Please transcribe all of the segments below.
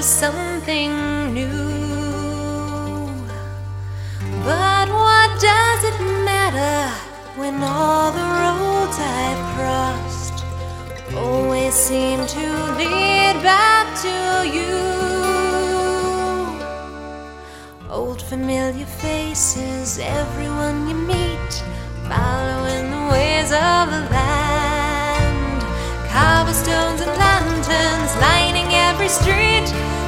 for something new. But what does it matter when all the roads I've crossed always seem to lead back to you? Old familiar faces, everyone you meet, following the ways of the street,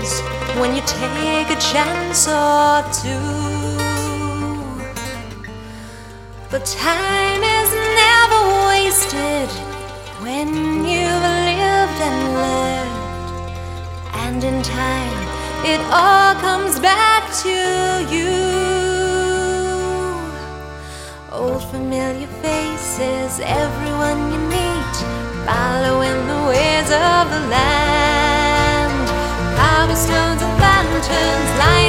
happens when you take a chance or two. But time is never wasted when you've lived and learned. And in time, it all comes back to you. Old familiar faces, everyone Cobblestones and lanterns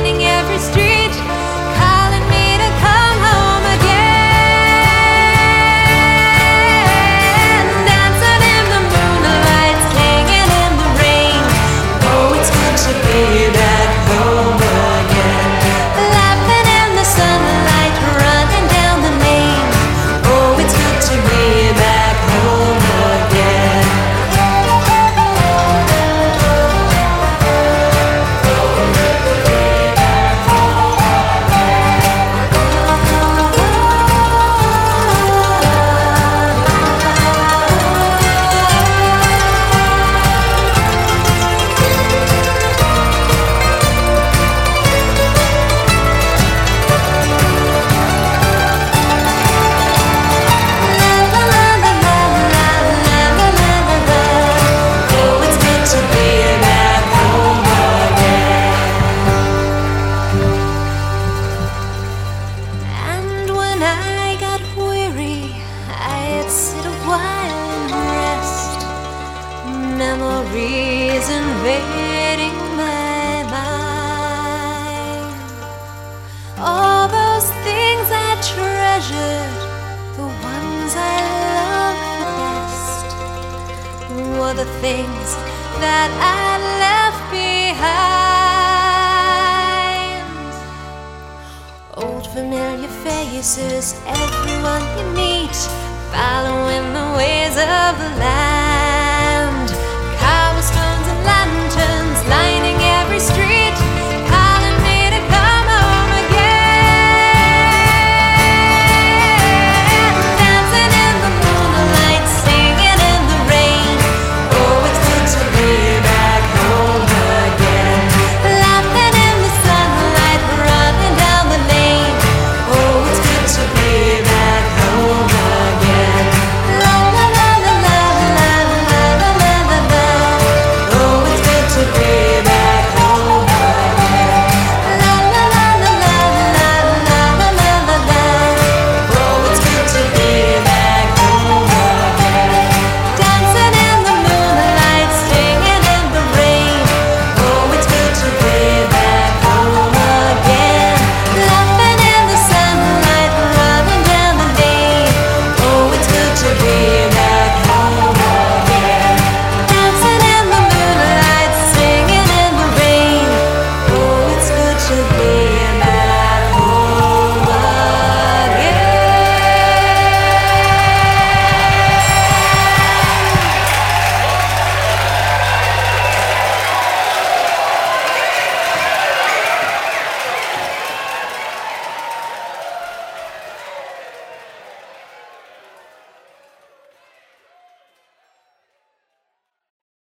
Memories invading my mind. All those things I treasured, the ones I loved the best, were the things that I left behind. Old familiar faces, everyone you meet, following the ways of land.